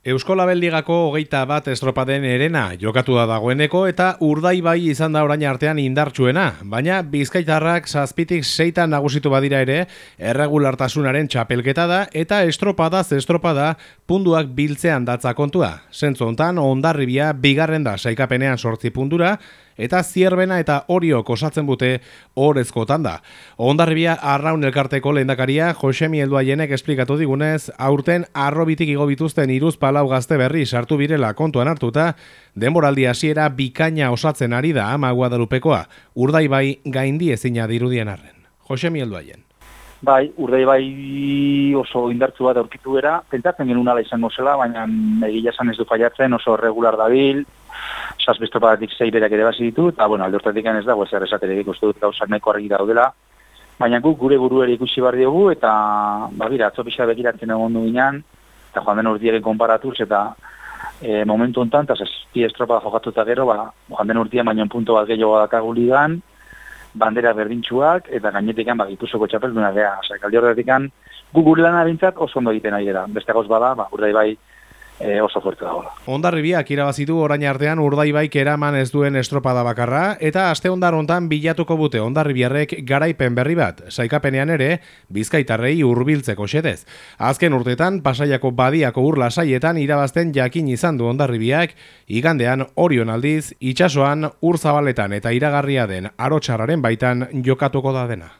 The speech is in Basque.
Euskola Beldigako hogeita bat estropaden erena jokatu da dagoeneko eta urdai bai izan da orain artean indartsuena, baina bizkaitarrak zazpitik seitan nagusitu badira ere erregulartasunaren txapelketa da eta estropada estropada punduak biltzean datza kontua. Zentzu ontan, ondarribia bigarren da saikapenean sortzi puntura, eta zierbena eta oriok osatzen bute horrezkotan da. Ondarribia arraun elkarteko lehendakaria Josemi Elduaienek esplikatu digunez, aurten arrobitik igo bituzten iruz palau gazte berri sartu birela kontuan hartuta, denboraldi hasiera bikaina osatzen ari da ama guadalupekoa, urdai bai gaindi ezina dirudien arren. Josemi Elduaien. Bai, urdei bai oso indartzu bat aurkitu era, pentsatzen genuen ala izango zela, baina egia esan ez du faiatzen, oso regular dabil, zazbestropatik zei berak ere basi ditu, eta bueno, aldortatik ez dago ez errezaterik ikustu dut gauzak neko argi daudela, baina guk gure burueri ikusi bar diogu, eta ba, bira, atzo pixar begiratzen egon du ginean, eta joan den urtiaren konparatuz, eta e, momentu ontan, eta zazpi estropa jokatu eta gero, ba, joan den urtian baina punto bat gehiago dakagu ligan, bandera berdintxuak, eta gainetik ba, gipuzoko txapelduna geha, oza, kaldi horretik gu gure lan oso ondo egiten ari dira, beste gauz bada, ba, urdai bai, e, oso fuerte dago. Ondarribiak irabazitu orain artean urdaibaik eraman ez duen estropada bakarra, eta aste ondar ontan bilatuko bute ondarribiarrek garaipen berri bat, saikapenean ere, bizkaitarrei hurbiltzeko xedez. Azken urtetan, pasaiako badiako urla saietan irabazten jakin izan du ondarribiak, igandean orion aldiz, itxasoan, urzabaletan eta iragarria den arotxarraren baitan jokatuko da dena.